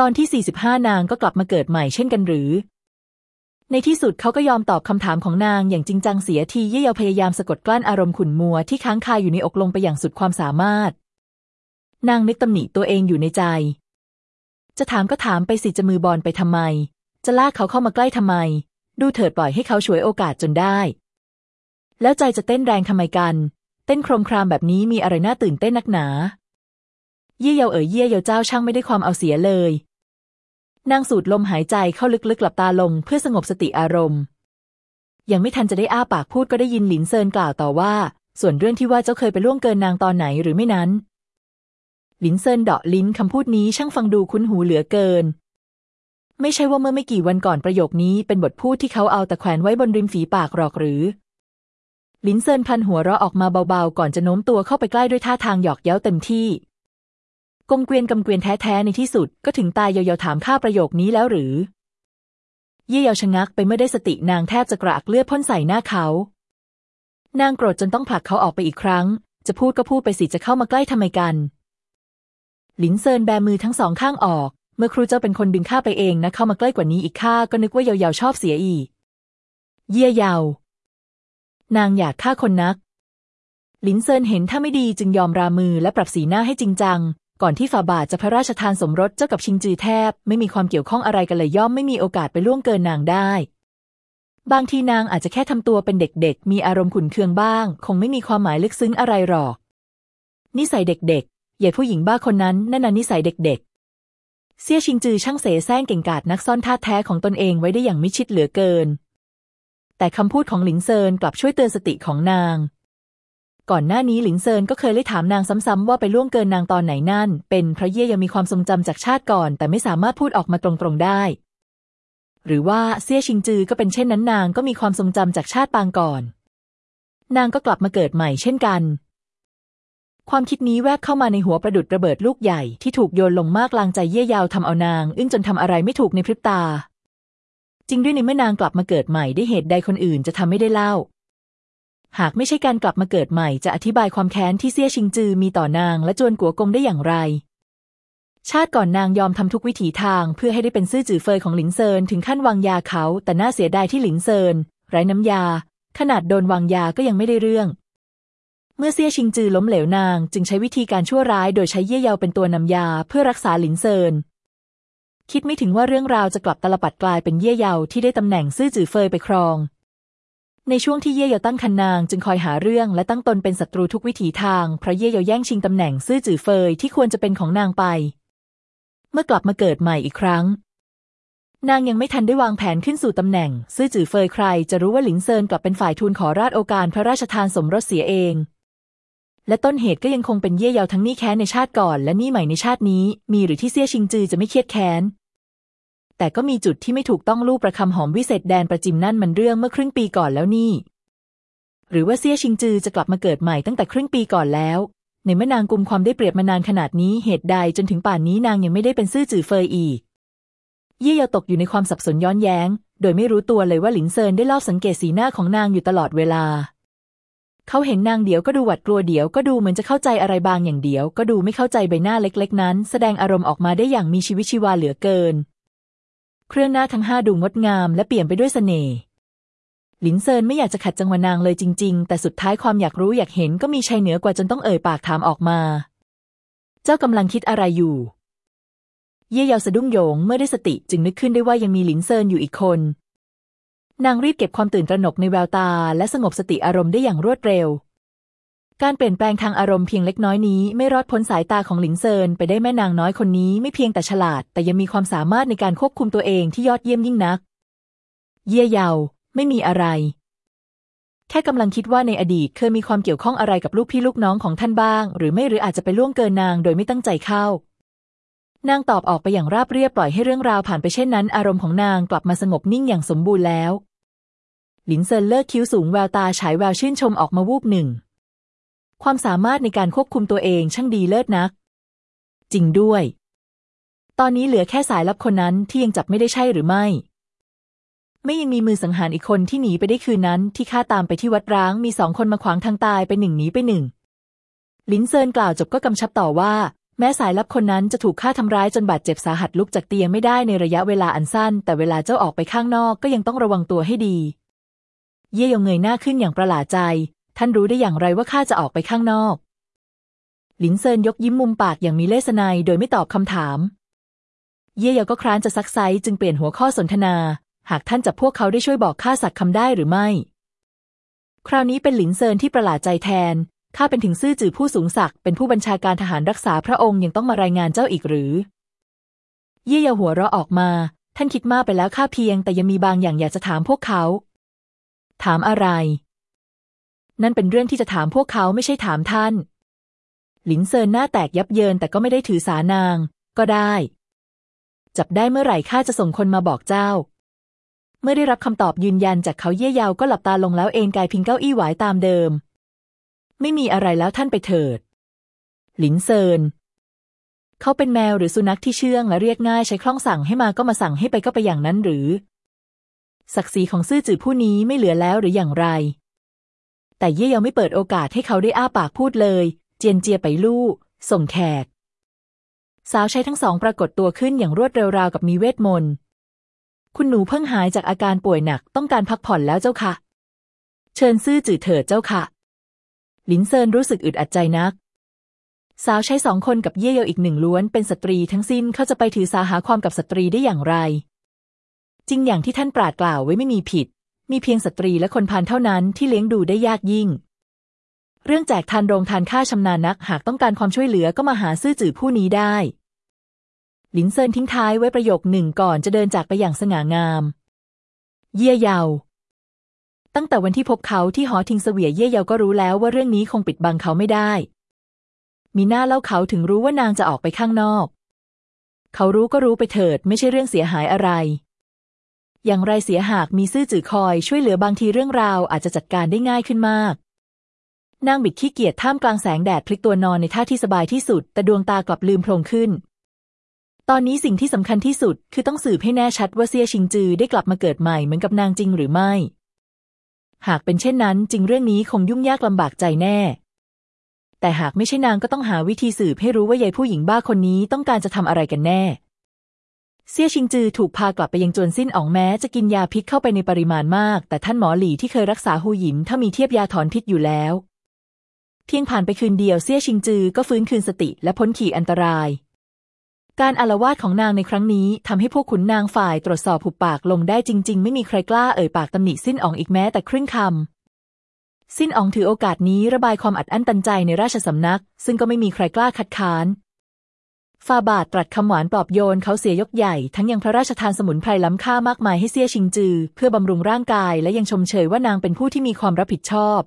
ตอนที่ 45 นางก็กลับมาเกิดใหม่เช่นกันหรือ ในที่สุดเขาก็ยอมตอบคำถามของนางอย่างจริงจังเสียทีเย่เยาพยายามสะกดกลั้นอารมณ์ขุ่นมัวที่ค้างคาอยู่ในอกลงไปอย่างสุดความสามารถ นางนึกตำหนิตัวเองอยู่ในใจ จะถามก็ถามไปสิจะมือบอลไปทำไม จะลากเขาเข้ามาใกล้ทำไม ดูเถิดปล่อยให้เขาฉวยโอกาสจนได้ แล้วใจจะเต้นแรงทำไมกัน เต้นโครมครามแบบนี้มีอะไรน่าตื่นเต้นนักหนา เยี่ยเยาเอ๋ยเยี่ยเยาเจ้าช่างไม่ได้ความเอาเสียเลย นางสูดลมหายใจเข้าลึกๆหลับตาลงเพื่อสงบสติอารมณ์ ยังไม่ทันจะได้อ้าปากพูดก็ได้ยินหลินเซินกล่าวต่อว่า ส่วนเรื่องที่ว่าเจ้าเคยไปล่วงเกินนางตอนไหนหรือไม่นั้น หลินเซินเดาะลิ้นคำพูดนี้ช่างฟังดูคุ้นหูเหลือเกิน ไม่ใช่ว่าเมื่อไม่กี่วันก่อนประโยคนี้เป็นบทพูดที่เขาเอาแต่แขวนไว้บนริมฝีปากหรอกหรือหลินเซินพลันหัวเราะออกมาเบาๆ ก่อนจะโน้มตัวเข้าไปใกล้ด้วยท่าทางหยอกเย้าเต็มที่ กงเกวียนกำเกวียนแท้ๆในที่สุดก็ถึงตายเยาๆถามข้าประโยคนี้แล้วหรือ เย่เยาชะงักไปเมื่อได้สตินางแทบจะกระอักเลือดพ่นใส่หน้าเขา นางโกรธจนต้องผลักเขาออกไปอีกครั้ง จะพูดก็พูดไปสิจะเข้ามาใกล้ทำไมกัน หลินเซินแบมือทั้งสองข้างออก เมื่อครูเจ้าเป็นคนดึงข้าไปเองนะเข้ามาใกล้กว่านี้อีกข้าก็นึกว่าเยาๆชอบเสียอีก เย่เยานางอยากฆ่าคนนักลินเซินเห็นถ้าไม่ดีจึงยอมรามือและปรับสีหน้าให้จริงจัง ก่อนที่ฝ่าบาทจะพระราชทานสมรสเจ้ากับชิงจือแทบ ไม่มีความเกี่ยวข้องอะไรกันเลยย่อมไม่มีโอกาสไปล่วงเกินนางได้ บางทีนางอาจจะแค่ทำตัวเป็นเด็กๆ มีอารมณ์ขุนเคืองบ้าง คงไม่มีความหมายลึกซึ้งอะไรหรอก นิสัยเด็กๆอย่ผู้หญิงบ้าคนนั้นนั่นน่ะนิสัยเด็กๆเสี่ยชิงจือช่างเสแสร้งเก่งกาจนักซ่อนท่าแท้ของตนเองไว้ได้อย่างมิชิดเหลือเกิน แต่คำพูดของหลินเซินกลับช่วยเตือนสติของนาง ก่อนหน้านี้หลินเซินก็เคยได้ถามนางซ้ำๆว่าไปล่วงเกินนางตอนไหนนั่น เป็นเพราะเย่ยังมีความทรงจำจากชาติก่อน แต่ไม่สามารถพูดออกมาตรงๆได้ หรือว่าเซี่ยชิงจือก็เป็นเช่นนั้นนางก็มีความทรงจำจากชาติปางก่อน นางก็กลับมาเกิดใหม่เช่นกัน ความคิดนี้แวบเข้ามาในหัวประดุดระเบิดลูกใหญ่ที่ถูกโยนลงมากลางใจเย่ยาวทำเอานาง อึ้งจนทำอะไรไม่ถูกในพริบตาจริงด้วยในเมื่อนางกลับมาเกิดใหม่ได้เหตุใดคนอื่นจะทำไม่ได้เล่า หากไม่ใช่การกลับมาเกิดใหม่จะอธิบายความแค้นที่เซี่ยชิงจือมีต่อนางและจวนกั๋วกงได้อย่างไร ชาติก่อนนางยอมทำทุกวิถีทางเพื่อให้ได้เป็นซื่อจื่อเฟยของหลินเซินถึงขั้นวางยาเขา แต่น่าเสียดายที่หลินเซินไร้น้ำยา ขนาดโดนวางยาก็ยังไม่ได้เรื่อง เมื่อเซี่ยชิงจือล้มเหลวนาง จึงใช้วิธีการชั่วร้ายโดยใช้เย่เยาเป็นตัวนำยาเพื่อรักษาหลินเซินคิดไม่ถึงว่าเรื่องราวจะกลับตลปัดกลายเป็นเย่เยาที่ได้ตำแหน่งซื่อจือเฟยไปครอง ในช่วงที่เย่เยาตั้งคันนางจึงคอยหาเรื่องและตั้งตนเป็นศัตรูทุกวิถีทาง เพราะเย่เยาแย่งชิงตำแหน่งซื่อจือเฟยที่ควรจะเป็นของนางไป เมื่อกลับมาเกิดใหม่อีกครั้ง นางยังไม่ทันได้วางแผนขึ้นสู่ตำแหน่ง ซื่อจือเฟยใคร จะรู้ว่าหลินเซินกลับเป็นฝ่ายทูลขอราชโอการพระราชทานสมรสเสียเอง และต้นเหตุก็ยังคงเป็นเย่เยาทั้งนี่แค้นในชาติก่อน และนี่ใหม่ในชาตินี้ มีหรือที่เซี่ยชิงจือจะไม่เครียดแค้น แต่ก็มีจุดที่ไม่ถูกต้องลูกประคำหอมวิเศษแดนประจิมนั่นมันเรื่องเมื่อครึ่งปีก่อนแล้วนี่ หรือว่าเซี่ยชิงจือจะกลับมาเกิดใหม่ตั้งแต่ครึ่งปีก่อนแล้ว ในเมื่อนางกุมความได้เปรียบมานานขนาดนี้เหตุใดจนถึงป่านนี้นางยังไม่ได้เป็นซื่อจือเฟยอีก เย่เยาตกอยู่ในความสับสนย้อนแย้ง โดยไม่รู้ตัวเลยว่าหลินเซินได้ลอบสังเกตสีหน้าของนางอยู่ตลอดเวลา เขาเห็นนางเดี๋ยวก็ดูหวัดกลัวเดี๋ยวก็ดูเหมือนจะเข้าใจอะไรบางอย่างเดี๋ยว ก็ดูไม่เข้าใจใบหน้าเล็ก ๆ นั้น แสดงอารมณ์ออกมาได้อย่างมีชีวิตชีวาเหลือเกิน เครื่องหน้าทั้งห้าดูงดงามและเปลี่ยมไปด้วยเสน่ห์หลินเซินไม่อยากจะขัดจังหวะนางเลยจริง ๆ แต่สุดท้ายความอยากรู้อยากเห็นก็มีชัยเหนือกว่าจนต้องเอ่ยปากถามออกมา เจ้ากำลังคิดอะไรอยู่ เย่เยาสะดุ้งโยงเมื่อได้สติจึงนึกขึ้นได้ว่ายังมีหลินเซินอยู่อีกคน นางรีบเก็บความตื่นตระหนกในแววตา และสงบสติอารมณ์ได้อย่างรวดเร็ว การเปลี่ยนแปลงทางอารมณ์เพียงเล็กน้อยนี้ ไม่รอดพ้นสายตาของหลินเซินไปได้แม่นางน้อยคนนี้ไม่เพียงแต่ฉลาด แต่ยังมีความสามารถในการควบคุมตัวเองที่ยอดเยี่ยมยิ่งนัก เย่เยาไม่มีอะไร แค่กำลังคิดว่าในอดีตเคยมีความเกี่ยวข้องอะไรกับลูกพี่ลูกน้องของท่านบ้าง หรือไม่หรืออาจจะไปล่วงเกินนางโดยไม่ตั้งใจเข้านางตอบออกไปอย่างราบเรียบปล่อยให้เรื่องราวผ่านไปเช่นนั้น อารมณ์ของนางกลับมาสงบนิ่งอย่างสมบูรณ์แล้ว หลินเซินเลิกคิ้วสูงแววตาฉายแววชื่นชมออกมาวูบหนึ่ง ความสามารถในการควบคุมตัวเองช่างดีเลิศนัก จริงด้วย ตอนนี้เหลือแค่สายลับคนนั้นที่ยังจับไม่ได้ใช่หรือไม่ ไม่ยังมีมือสังหารอีกคนที่หนีไปได้คืนนั้นที่ข้าตามไปที่วัดร้างมีสองคนมาขวางทางตายไปหนึ่งหนีไปหนึ่งลินเซินกล่าวจบก็กำชับต่อว่า แม้สายลับคนนั้นจะถูกฆ่าทำร้ายจนบาดเจ็บสาหัสลุกจากเตียงไม่ได้ในระยะเวลาอันสั้น แต่เวลาเจ้าออกไปข้างนอกก็ยังต้องระวังตัวให้ดี เย่ยงเงยหน้าขึ้นอย่างประหลาดใจ ท่านรู้ได้อย่างไรว่าข้าจะออกไปข้างนอก หลินเซินยกยิ้มมุมปากอย่างมีเลสไนโดยไม่ตอบคำถาม เย่เยาก็คร้านจะซักไซจึงเปลี่ยนหัวข้อสนทนา หากท่านจับพวกเขาได้ช่วยบอกข้าสักคำได้หรือไม่ คราวนี้เป็นหลินเซินที่ประหลาดใจแทน ข้าเป็นถึงซื่อจื่อผู้สูงศักดิ์เป็นผู้บัญชาการทหารรักษาพระองค์ยังต้องมารายงานเจ้าอีกหรือ เยี่ยยาหัวเราะออกมา ท่านคิดมากไปแล้วข้าเพียง แต่ยังมีบางอย่างอยากจะถามพวกเขา ถามอะไร นั่นเป็นเรื่องที่จะถามพวกเขาไม่ใช่ถามท่าน หลินเซินหน้าแตกยับเยินแต่ก็ไม่ได้ถือสานาง ก็ได้ จับได้เมื่อไหร่ข้าจะส่งคนมาบอกเจ้า เมื่อได้รับคำตอบยืนยันจากเขาเยี่ยยาวก็หลับตาลงแล้วเอนกายพิงเก้าอี้ไหวตามเดิม ไม่มีอะไรแล้วท่านไปเถิด หลินเซินเขาเป็นแมวหรือสุนัขที่เชื่องและเรียกง่ายใช้คล่องสั่งให้มาก็มาสั่งให้ไปก็ไปอย่างนั้นหรือ ศักดิ์ศรีของซื่อจื่อผู้นี้ไม่เหลือแล้วหรืออย่างไร แต่เย่เยายังไม่เปิดโอกาสให้เขาได้อ้าปากพูดเลย เจียนเจียไปลู่ ส่งแขก สาวใช้ทั้งสองปรากฏตัวขึ้นอย่างรวดเร็วราวกับมีเวทมนต์ คุณหนูเพิ่งหายจากอาการป่วยหนักต้องการพักผ่อนแล้วเจ้าค่ะ เชิญซื่อจื่อเถิดเจ้าค่ะ หลินเซินรู้สึกอึดอัดใจนัก สาวใช้สองคนกับเย่เยาอีกหนึ่งล้วนเป็นสตรีทั้งสิ้นเขาจะไปถือสาหาความกับสตรีได้อย่างไร จริงอย่างที่ท่านปราดกล่าวไว้ไม่มีผิด มีเพียงสตรีและคนพานเท่านั้นที่เลี้ยงดูได้ยากยิ่ง เรื่องแจกทานโรงทานข้าชำนาญนัก หากต้องการความช่วยเหลือก็มาหาซื่อจื่อผู้นี้ได้ หลินเซินทิ้งท้ายไว้ประโยคหนึ่งก่อนจะเดินจากไปอย่างสง่างาม เย่เยาตั้งแต่วันที่พบเขาที่หอทิงเสวียเย่เยาก็รู้แล้วว่าเรื่องนี้คงปิดบังเขาไม่ได้ มีหน้าเล่าเขาถึงรู้ว่านางจะออกไปข้างนอก เขารู้ก็รู้ไปเถิดไม่ใช่เรื่องเสียหายอะไร อย่างไรเสียหากมีซื่อจื่อคอยช่วยเหลือบางทีเรื่องราวอาจจะจัดการได้ง่ายขึ้นมาก นางบิดขี้เกียจท่ามกลางแสงแดดพลิกตัวนอนในท่าที่สบายที่สุด แต่ดวงตากลับลืมโพลงขึ้น ตอนนี้สิ่งที่สำคัญที่สุด คือต้องสืบให้แน่ชัดว่าเซียชิงจือได้กลับมาเกิดใหม่เหมือนกับนางจริงหรือไม่ หากเป็นเช่นนั้นจริงเรื่องนี้คงยุ่งยากลำบากใจแน่ แต่หากไม่ใช่นางก็ต้องหาวิธีสืบให้รู้ว่ายายผู้หญิงบ้าคนนี้ต้องการจะทำอะไรกันแน่ เซี่ยชิงจือถูกพากลับไปยังจวนสิ้นอองแม้ จะกินยาพิษเข้าไปในปริมาณมาก แต่ท่านหมอหลี่ที่เคยรักษาหูหยินถ้ามีเทียบยาถอนพิษอยู่แล้วเพียงผ่านไปคืนเดียวเซี่ยชิงจือก็ฟื้นคืนสติและพ้นขีดอันตราย การอารวาสของนางในครั้งนี้ทำให้พวกขุนนางฝ่ายตรวจสอบหุบปากลงได้จริง ๆ ไม่มีใครกล้าเอ่ยปากตำหนิสิ้นอองอีกแม้แต่ครึ่งคำสิ้นอองถือโอกาสนี้ระบายความอัดอั้นตันใจในราชสำนัก ซึ่งก็ไม่มีใครกล้าคัดค้าน ฟาบาทตรัสคำหวานปลอบโยนเขาเสียยกใหญ่ ทั้งยังพระราชทานสมุนไพรล้ำค่ามากมายให้เซี่ยชิงจือ เพื่อบำรุงร่างกายและยังชมเชยว่านางเป็นผู้ที่มีความรับผิดชอบ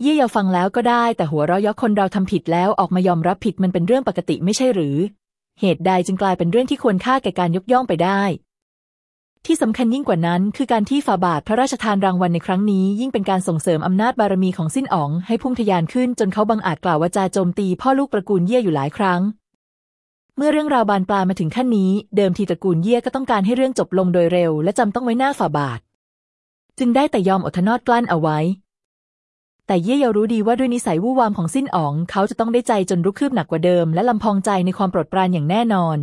เยี่ยยาฟังแล้วก็ได้ แต่หัวเราะยอกคนเราทำผิดแล้วออกมายอมรับผิดมันเป็นเรื่องปกติไม่ใช่หรือ เหตุใดจึงกลายเป็นเรื่องที่ควรค่าแก่การยกย่องไปได้ ที่สำคัญยิ่งกว่านั้น คือการที่ฝ่าบาทพระราชทานรางวัลในครั้งนี้ ยิ่งเป็นการส่งเสริมอำนาจบารมีของสิ้นอ๋อง ให้พุ่งทะยานขึ้นจนเขาบังอาจกล่าวว่าจาโจมตีพ่อลูกตระกูลเย่ยอยู่หลายครั้ง เมื่อเรื่องราวบานปลายมาถึงขั้นนี้ เดิมทีตระกูลเย่ก็ต้องการให้เรื่องจบลงโดยเร็ว และจำต้องไว้หน้าฝ่าบาท จึงได้แต่ยอมอดทนอดกลั้นเอาไว้ แต่เย่เยารู้ดีว่าด้วยนิสัยวู่วามของสิ้นอ๋อง เขาจะต้องได้ใจจนรุกคืบหนักกว่าเดิม และลำพองใจในความโปรดปรานอย่างแน่นอน